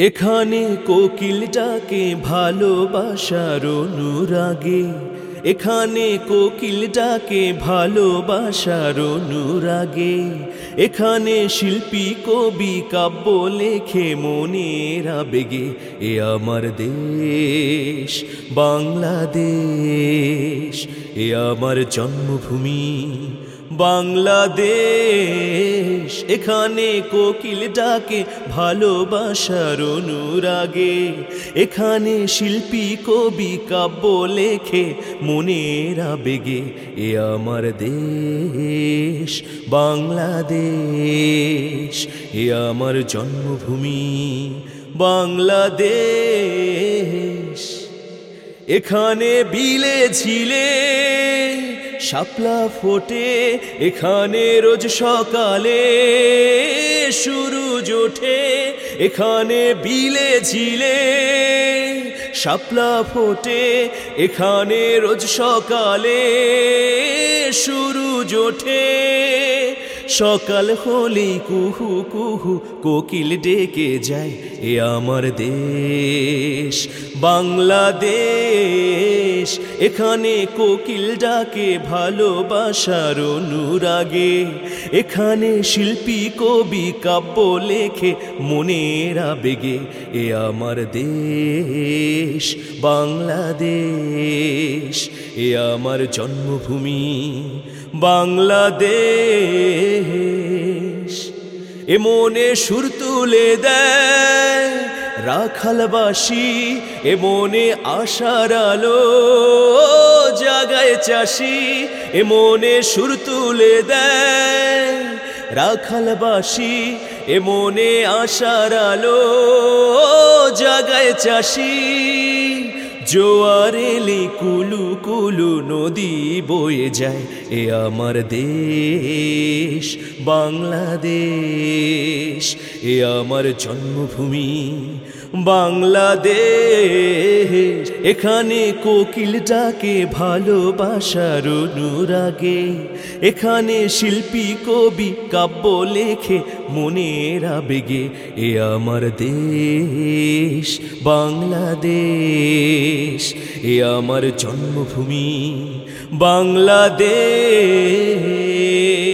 এখানে কোকিলটাকে ভালোবাসার অনুরাগে। এখানে কোকিলটাকে ভালোবাসার অনুরাগে। এখানে শিল্পী, কবি, কাব্য লেখে মনের আবেগে। এ আমার দেশ, বাংলাদেশ, এ আমার জন্মভূমি। বাংলাদেশ, এখানে কোকিল ডাকে ভালোবাসার অনুরাগে। এখানে শিল্পী, কবি, কাব্য লেখে মনের আবেগে, এ আমার দেশ, বাংলাদেশ, এ আমার জন্মভূমি, বাংলাদেশ। এখানে বিলে ঝিলে শাপলা ফোটে এখানে রোজ সকালে, সূরজ ওঠে এখানে বিলে ঝিলে শাপলা ফোটে এখানে রোজ সকালে, সূরজ ওঠে সকাল হলেই কুহু কুহু কোকিল ডেকে যায়, এ আমার দেশ। বাংলাদেশ, এখানে কোকিল ডাকে ভালোবাসার অনুরাগে। এখানে শিল্পী, কবি, কাব্য লেখে মনের আবেগে, এ আমার দেশ। বাংলাদেশ, এ আমার জন্মভূমি। বাংলাদেশ এ মনে সুর তুলে দেয় রাখালবাসী, এ মনে আশার আলো জাগায় চাষি, এ মনে সুর তুলে দেয় রাখালবাসী, এ মনে আশার আলো জাগায় চাষি। জোয়ার এলে কুলু কুলু নদী বয়ে যায়। এ আমার দেশ বাংলাদেশ। এ আমার জন্মভূমি বাংলাদেশ। এখানে কোকিলটাকে ভালোবাসার অনুরাগে। এখানে শিল্পী, কবি, কাব্য লেখে মনের আবেগে। এ আমার দেশ, বাংলাদেশ। এ আমার জন্মভূমি, বাংলাদেশ।